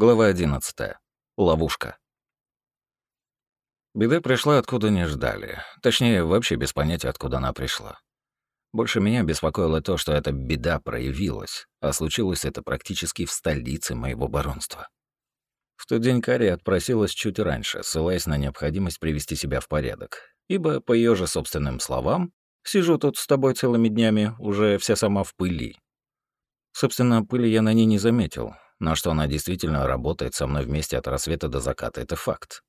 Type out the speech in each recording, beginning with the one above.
Глава 11. Ловушка. Беда пришла, откуда не ждали. Точнее, вообще без понятия, откуда она пришла. Больше меня беспокоило то, что эта беда проявилась, а случилось это практически в столице моего баронства. В тот день Кари отпросилась чуть раньше, ссылаясь на необходимость привести себя в порядок. Ибо, по ее же собственным словам, «сижу тут с тобой целыми днями, уже вся сама в пыли». Собственно, пыли я на ней не заметил, но что она действительно работает со мной вместе от рассвета до заката — это факт.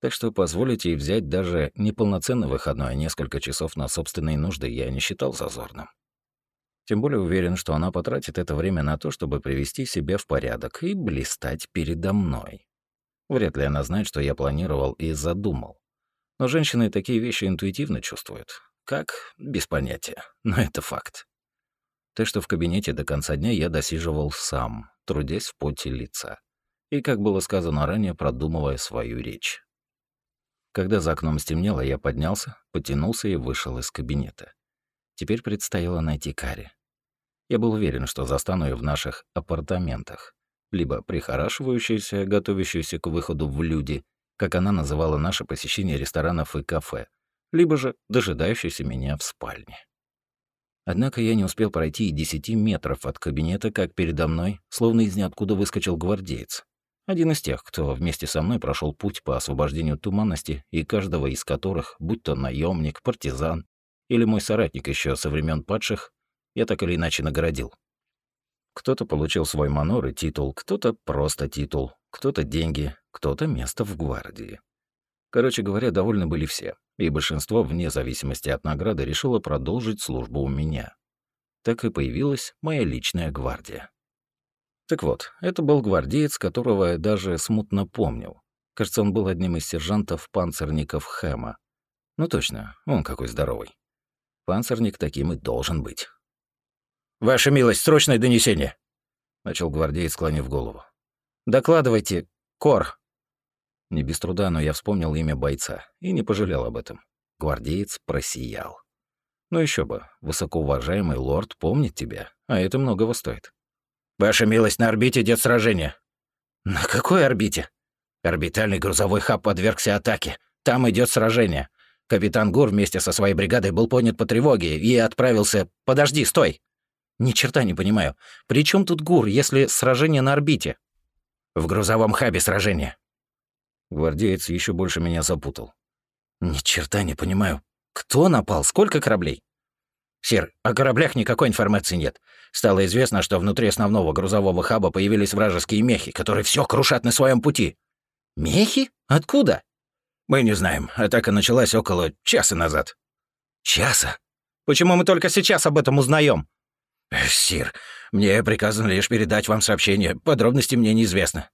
Так что позволить ей взять даже неполноценный выходной, а несколько часов на собственные нужды я не считал зазорным. Тем более уверен, что она потратит это время на то, чтобы привести себя в порядок и блистать передо мной. Вряд ли она знает, что я планировал и задумал. Но женщины такие вещи интуитивно чувствуют. Как? Без понятия. Но это факт. Так что в кабинете до конца дня я досиживал сам, трудясь в поте лица. И, как было сказано ранее, продумывая свою речь. Когда за окном стемнело, я поднялся, потянулся и вышел из кабинета. Теперь предстояло найти Кари. Я был уверен, что застану ее в наших апартаментах, либо прихорашивающейся, готовящейся к выходу в люди, как она называла наше посещение ресторанов и кафе, либо же дожидающейся меня в спальне. Однако я не успел пройти и десяти метров от кабинета, как передо мной, словно из ниоткуда выскочил гвардеец. Один из тех, кто вместе со мной прошел путь по освобождению туманности, и каждого из которых, будь то наемник, партизан или мой соратник еще со времен падших, я так или иначе наградил. Кто-то получил свой манор и титул, кто-то просто титул, кто-то деньги, кто-то место в гвардии. Короче говоря, довольны были все, и большинство, вне зависимости от награды, решило продолжить службу у меня. Так и появилась моя личная гвардия. Так вот, это был гвардеец, которого я даже смутно помнил. Кажется, он был одним из сержантов-панцирников Хэма. Ну точно, он какой здоровый. Панцирник таким и должен быть. «Ваша милость, срочное донесение!» — начал гвардеец, склонив голову. «Докладывайте, Кор!» Не без труда, но я вспомнил имя бойца и не пожалел об этом. Гвардеец просиял. Ну еще бы, высокоуважаемый лорд помнит тебя, а это многого стоит. «Ваша милость, на орбите идет сражение». «На какой орбите?» «Орбитальный грузовой хаб подвергся атаке. Там идет сражение. Капитан Гур вместе со своей бригадой был понят по тревоге и отправился... Подожди, стой!» «Ни черта не понимаю. При чем тут Гур, если сражение на орбите?» «В грузовом хабе сражение. Гвардеец еще больше меня запутал. Ни черта не понимаю. Кто напал? Сколько кораблей? Сир, о кораблях никакой информации нет. Стало известно, что внутри основного грузового хаба появились вражеские мехи, которые все крушат на своем пути. Мехи? Откуда? Мы не знаем. Атака началась около часа назад. Часа? Почему мы только сейчас об этом узнаем? Сир, мне приказано лишь передать вам сообщение. Подробности мне неизвестны.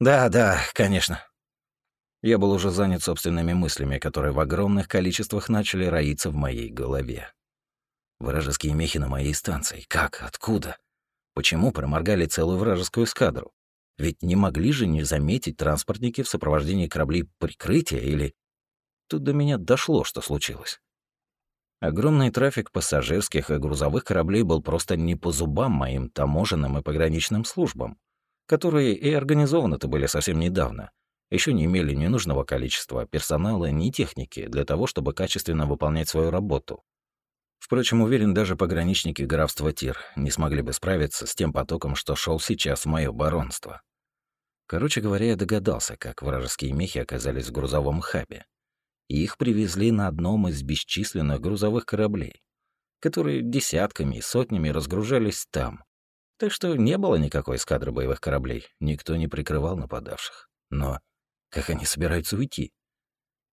Да, да, конечно. Я был уже занят собственными мыслями, которые в огромных количествах начали роиться в моей голове. Вражеские мехи на моей станции. Как? Откуда? Почему проморгали целую вражескую эскадру? Ведь не могли же не заметить транспортники в сопровождении кораблей прикрытия или... Тут до меня дошло, что случилось. Огромный трафик пассажирских и грузовых кораблей был просто не по зубам моим таможенным и пограничным службам, которые и организованы-то были совсем недавно — еще не имели ни нужного количества персонала, ни техники для того, чтобы качественно выполнять свою работу. Впрочем, уверен, даже пограничники графства Тир не смогли бы справиться с тем потоком, что шел сейчас в мое баронство. Короче говоря, я догадался, как вражеские мехи оказались в грузовом хабе. И их привезли на одном из бесчисленных грузовых кораблей, которые десятками и сотнями разгружались там. Так что не было никакой эскадры боевых кораблей, никто не прикрывал нападавших. Но как они собираются уйти?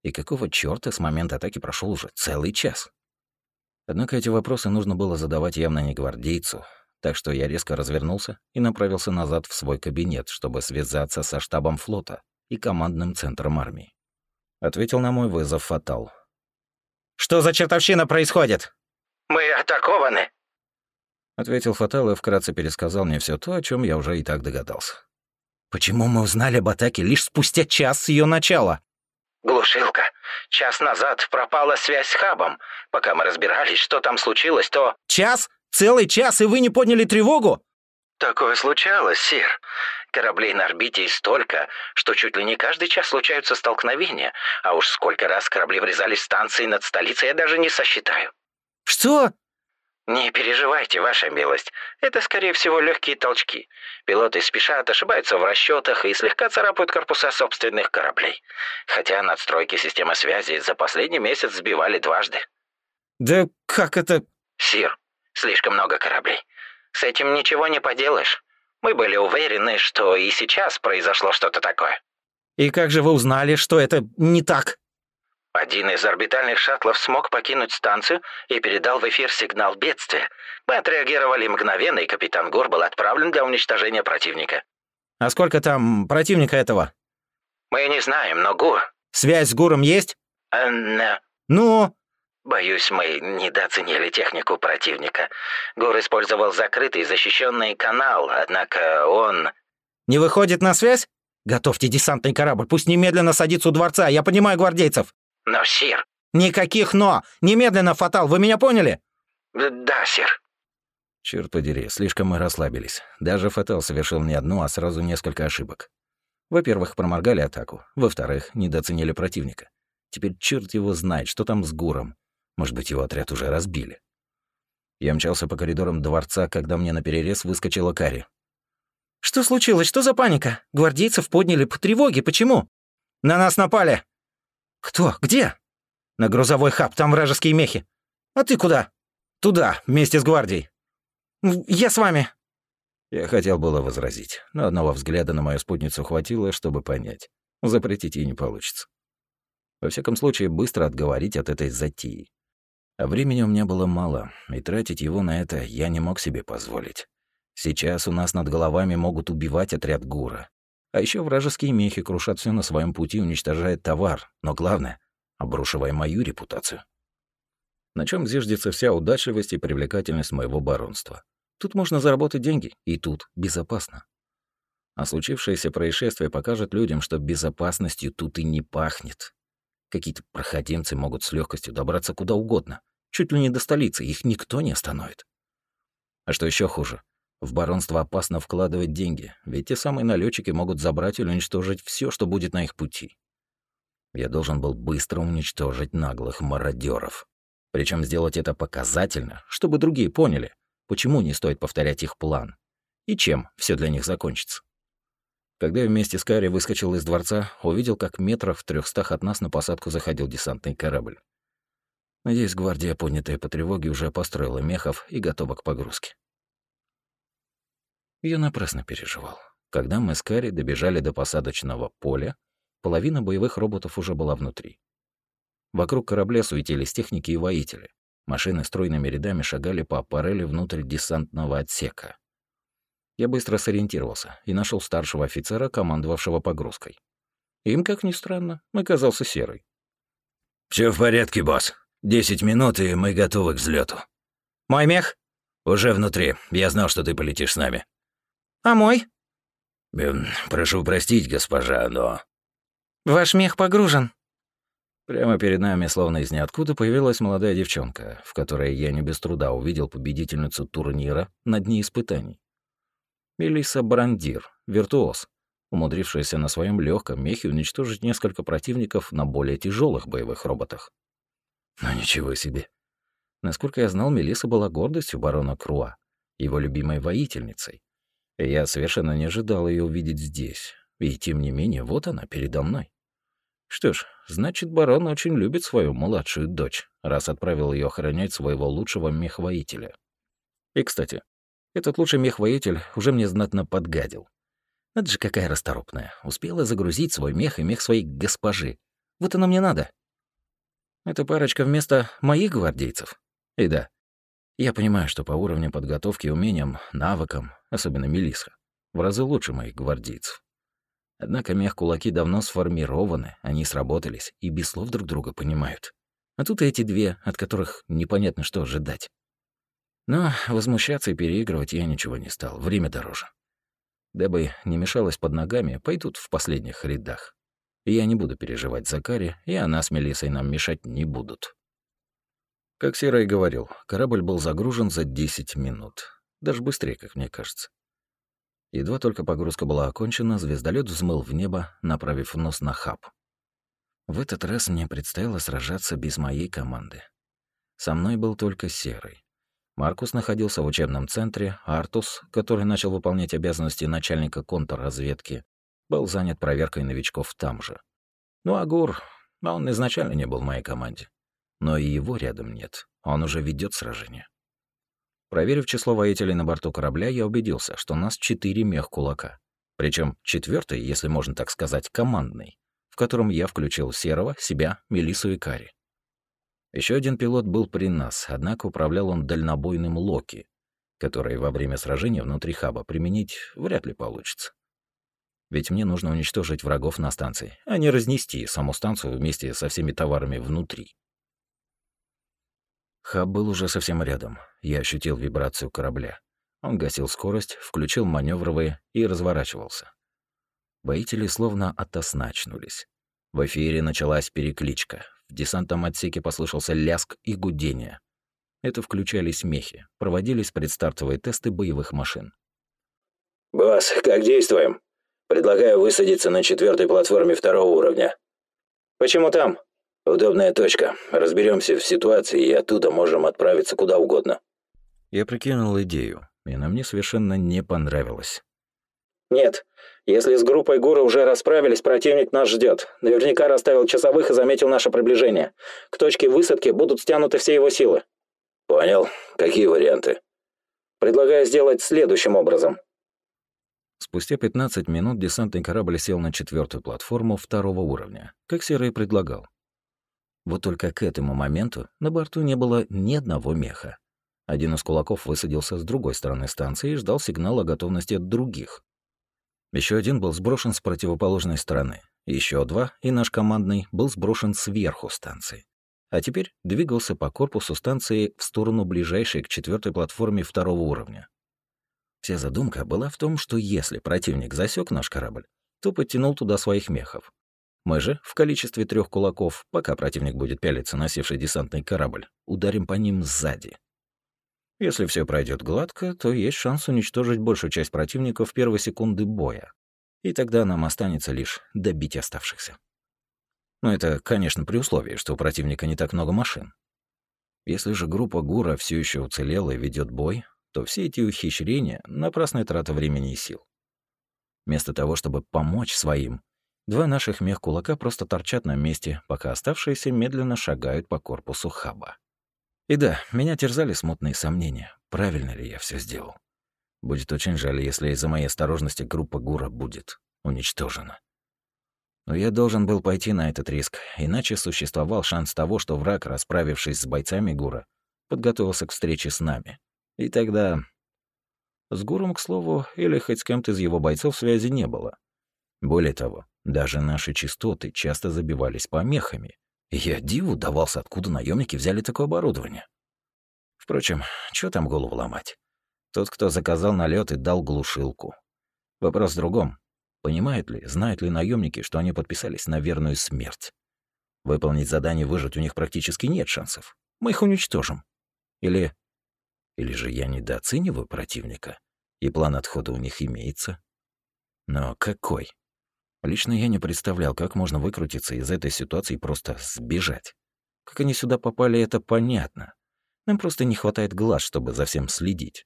И какого чёрта с момента атаки прошел уже целый час? Однако эти вопросы нужно было задавать явно не гвардейцу, так что я резко развернулся и направился назад в свой кабинет, чтобы связаться со штабом флота и командным центром армии. Ответил на мой вызов Фатал. «Что за чертовщина происходит?» «Мы атакованы», — ответил Фатал и вкратце пересказал мне все то, о чем я уже и так догадался. Почему мы узнали об атаке лишь спустя час с ее начала? Глушилка. Час назад пропала связь с хабом. Пока мы разбирались, что там случилось, то... Час? Целый час, и вы не подняли тревогу? Такое случалось, Сир. Кораблей на орбите столько, что чуть ли не каждый час случаются столкновения, а уж сколько раз корабли врезались в станции над столицей, я даже не сосчитаю». «Что?» «Не переживайте, ваша милость. Это, скорее всего, легкие толчки. Пилоты спешат, ошибаются в расчетах и слегка царапают корпуса собственных кораблей. Хотя надстройки системы связи за последний месяц сбивали дважды». «Да как это...» «Сир, слишком много кораблей. С этим ничего не поделаешь. Мы были уверены, что и сейчас произошло что-то такое». «И как же вы узнали, что это не так?» Один из орбитальных шаттлов смог покинуть станцию и передал в эфир сигнал бедствия. Мы отреагировали мгновенно, и капитан Гур был отправлен для уничтожения противника. «А сколько там противника этого?» «Мы не знаем, но Гур...» «Связь с Гуром есть?» э. «Ну?» Боюсь, мы недооценили технику противника. Гур использовал закрытый защищенный канал, однако он... «Не выходит на связь? Готовьте десантный корабль, пусть немедленно садится у дворца, я понимаю гвардейцев!» «Но, сир...» «Никаких «но». Немедленно, Фатал, вы меня поняли?» «Да, сир». Черт подери, слишком мы расслабились. Даже Фатал совершил не одну, а сразу несколько ошибок. Во-первых, проморгали атаку. Во-вторых, недооценили противника. Теперь черт его знает, что там с Гуром. Может быть, его отряд уже разбили. Я мчался по коридорам дворца, когда мне на перерез выскочила Кари. «Что случилось? Что за паника? Гвардейцев подняли по тревоге. Почему?» «На нас напали!» «Кто? Где?» «На грузовой хаб, там вражеские мехи». «А ты куда?» «Туда, вместе с гвардией». «Я с вами». Я хотел было возразить, но одного взгляда на мою спутницу хватило, чтобы понять. Запретить ей не получится. Во всяком случае, быстро отговорить от этой затеи. А времени у меня было мало, и тратить его на это я не мог себе позволить. Сейчас у нас над головами могут убивать отряд Гура. А еще вражеские мехи крушат все на своем пути, уничтожая товар, но главное — обрушивая мою репутацию. На чем зиждется вся удачливость и привлекательность моего баронства. Тут можно заработать деньги, и тут безопасно. А случившееся происшествие покажет людям, что безопасностью тут и не пахнет. Какие-то проходимцы могут с легкостью добраться куда угодно, чуть ли не до столицы, их никто не остановит. А что еще хуже, в баронство опасно вкладывать деньги, ведь те самые налетчики могут забрать или уничтожить все, что будет на их пути. Я должен был быстро уничтожить наглых мародеров. Причем сделать это показательно, чтобы другие поняли, почему не стоит повторять их план и чем все для них закончится. Когда я вместе с Карри выскочил из дворца, увидел, как метрах в трехстах от нас на посадку заходил десантный корабль. Надеюсь, гвардия, поднятая по тревоге, уже построила мехов и готова к погрузке. Я напрасно переживал. Когда мы с Карри добежали до посадочного поля, половина боевых роботов уже была внутри. Вокруг корабля суетились техники и воители. Машины стройными рядами шагали по аппарели внутрь десантного отсека. Я быстро сориентировался и нашел старшего офицера, командовавшего погрузкой. Им, как ни странно, оказался серый. Все в порядке, босс. Десять минут, и мы готовы к взлету. «Мой мех?» «Уже внутри. Я знал, что ты полетишь с нами». «А мой?» Эм, «Прошу простить, госпожа, но...» «Ваш мех погружен». Прямо перед нами, словно из ниоткуда, появилась молодая девчонка, в которой я не без труда увидел победительницу турнира на дне испытаний. Мелисса Брандир, виртуоз, умудрившаяся на своем легком мехе уничтожить несколько противников на более тяжелых боевых роботах. Но ничего себе. Насколько я знал, Мелисса была гордостью барона Круа, его любимой воительницей, я совершенно не ожидал ее увидеть здесь. И тем не менее, вот она передо мной. Что ж, значит, барон очень любит свою младшую дочь, раз отправил ее охранять своего лучшего мехвоителя. И, кстати, этот лучший мехвоитель уже мне знатно подгадил. Это же какая расторопная. Успела загрузить свой мех и мех своей госпожи. Вот оно мне надо. Эта парочка вместо моих гвардейцев. И да, я понимаю, что по уровню подготовки, умениям, навыкам, особенно Мелисха, в разы лучше моих гвардейцев. Однако мех-кулаки давно сформированы, они сработались и без слов друг друга понимают. А тут эти две, от которых непонятно, что ожидать. Но возмущаться и переигрывать я ничего не стал, время дороже. Дабы не мешалось под ногами, пойдут в последних рядах. Я не буду переживать за Кари, и она с Мелиссой нам мешать не будут. Как Серый говорил, корабль был загружен за 10 минут. Даже быстрее, как мне кажется. Едва только погрузка была окончена, звездолет взмыл в небо, направив нос на хаб. В этот раз мне предстояло сражаться без моей команды. Со мной был только Серый. Маркус находился в учебном центре, Артус, который начал выполнять обязанности начальника контрразведки, был занят проверкой новичков там же. Ну а Гур, он изначально не был в моей команде. Но и его рядом нет, он уже ведет сражение. Проверив число воителей на борту корабля, я убедился, что у нас четыре мех-кулака. Причем четвертый, если можно так сказать, командный, в котором я включил Серого, себя, Мелису и Кари. Еще один пилот был при нас, однако управлял он дальнобойным Локи, который во время сражения внутри хаба применить вряд ли получится. Ведь мне нужно уничтожить врагов на станции, а не разнести саму станцию вместе со всеми товарами внутри. Хаб был уже совсем рядом. Я ощутил вибрацию корабля. Он гасил скорость, включил маневровые и разворачивался. Боители словно ото В эфире началась перекличка. В десантном отсеке послышался ляск и гудение. Это включались мехи, проводились предстартовые тесты боевых машин. «Босс, как действуем? Предлагаю высадиться на четвертой платформе второго уровня». «Почему там?» «Удобная точка. Разберемся в ситуации и оттуда можем отправиться куда угодно». Я прикинул идею, и она мне совершенно не понравилась. «Нет. Если с группой Гура уже расправились, противник нас ждет. Наверняка расставил часовых и заметил наше приближение. К точке высадки будут стянуты все его силы». «Понял. Какие варианты?» «Предлагаю сделать следующим образом». Спустя 15 минут десантный корабль сел на четвертую платформу второго уровня, как Серый предлагал. Вот только к этому моменту на борту не было ни одного меха. Один из кулаков высадился с другой стороны станции и ждал сигнала о готовности от других. Еще один был сброшен с противоположной стороны. Еще два, и наш командный, был сброшен сверху станции. А теперь двигался по корпусу станции в сторону ближайшей к четвертой платформе второго уровня. Вся задумка была в том, что если противник засек наш корабль, то подтянул туда своих мехов. Мы же, в количестве трех кулаков, пока противник будет пялиться на севший десантный корабль, ударим по ним сзади. Если все пройдет гладко, то есть шанс уничтожить большую часть противника в первые секунды боя. И тогда нам останется лишь добить оставшихся. Но это, конечно, при условии, что у противника не так много машин. Если же группа Гура все еще уцелела и ведет бой, то все эти ухищрения — напрасная трата времени и сил. Вместо того, чтобы помочь своим, два наших мех-кулака просто торчат на месте, пока оставшиеся медленно шагают по корпусу хаба. И да, меня терзали смутные сомнения, правильно ли я все сделал. Будет очень жаль, если из-за моей осторожности группа Гура будет уничтожена. Но я должен был пойти на этот риск, иначе существовал шанс того, что враг, расправившись с бойцами Гура, подготовился к встрече с нами. И тогда... С Гуром, к слову, или хоть с кем-то из его бойцов связи не было. Более того, даже наши частоты часто забивались помехами, я диву давался, откуда наемники взяли такое оборудование. Впрочем, что там голову ломать? Тот, кто заказал налет и дал глушилку. Вопрос в другом. Понимают ли, знают ли наемники, что они подписались на верную смерть? Выполнить задание выжить у них практически нет шансов. Мы их уничтожим. Или... Или же я недооцениваю противника, и план отхода у них имеется? Но какой? Лично я не представлял, как можно выкрутиться из этой ситуации и просто сбежать. Как они сюда попали, это понятно. Нам просто не хватает глаз, чтобы за всем следить.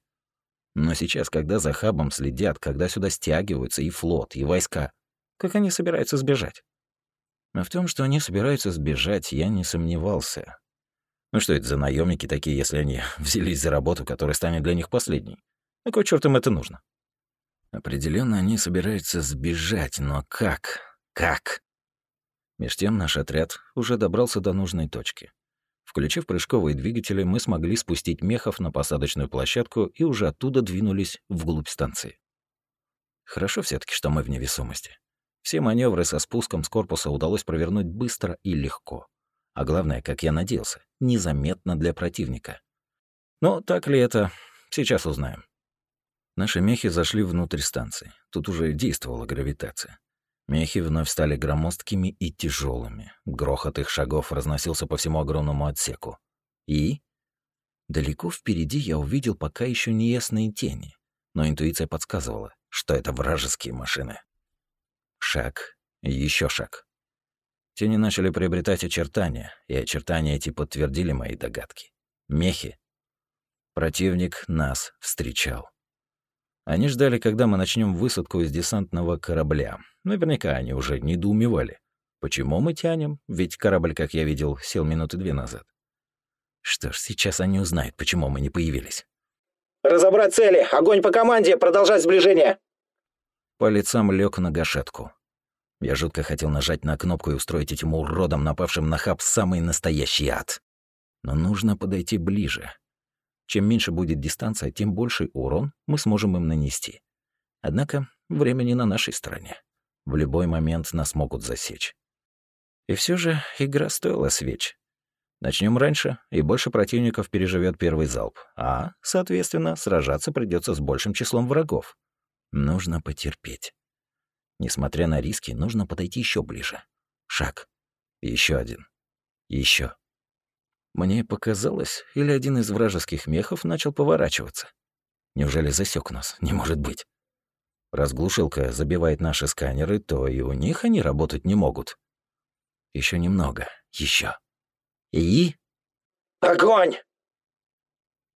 Но сейчас, когда за хабом следят, когда сюда стягиваются и флот, и войска, как они собираются сбежать? А в том, что они собираются сбежать, я не сомневался. Ну что это за наемники такие, если они взялись за работу, которая станет для них последней? На кой чёрт им это нужно? Определенно они собираются сбежать, но как? Как? Меж тем наш отряд уже добрался до нужной точки. Включив прыжковые двигатели, мы смогли спустить мехов на посадочную площадку и уже оттуда двинулись вглубь станции. Хорошо все таки что мы в невесомости. Все маневры со спуском с корпуса удалось провернуть быстро и легко. А главное, как я надеялся, незаметно для противника. Но так ли это, сейчас узнаем. Наши мехи зашли внутрь станции. Тут уже действовала гравитация. Мехи вновь стали громоздкими и тяжелыми. Грохот их шагов разносился по всему огромному отсеку. И? Далеко впереди я увидел пока еще неясные тени. Но интуиция подсказывала. что это вражеские машины. Шаг, еще шаг. Тени начали приобретать очертания, и очертания эти подтвердили мои догадки. Мехи. Противник нас встречал. Они ждали, когда мы начнем высадку из десантного корабля. Наверняка они уже недоумевали. Почему мы тянем? Ведь корабль, как я видел, сел минуты две назад. Что ж, сейчас они узнают, почему мы не появились. «Разобрать цели! Огонь по команде! Продолжать сближение!» По лицам лег на гашетку. Я жутко хотел нажать на кнопку и устроить этим уродам, напавшим на хаб, самый настоящий ад. Но нужно подойти ближе. Чем меньше будет дистанция, тем больший урон мы сможем им нанести. Однако времени на нашей стороне. В любой момент нас могут засечь. И все же игра стоила свеч. Начнем раньше, и больше противников переживет первый залп, а, соответственно, сражаться придется с большим числом врагов. Нужно потерпеть. Несмотря на риски, нужно подойти еще ближе. Шаг. Еще один. Еще. Мне показалось, или один из вражеских мехов начал поворачиваться. Неужели засек нас? Не может быть. Раз глушилка забивает наши сканеры, то и у них они работать не могут. Еще немного. Еще. И... «Огонь!»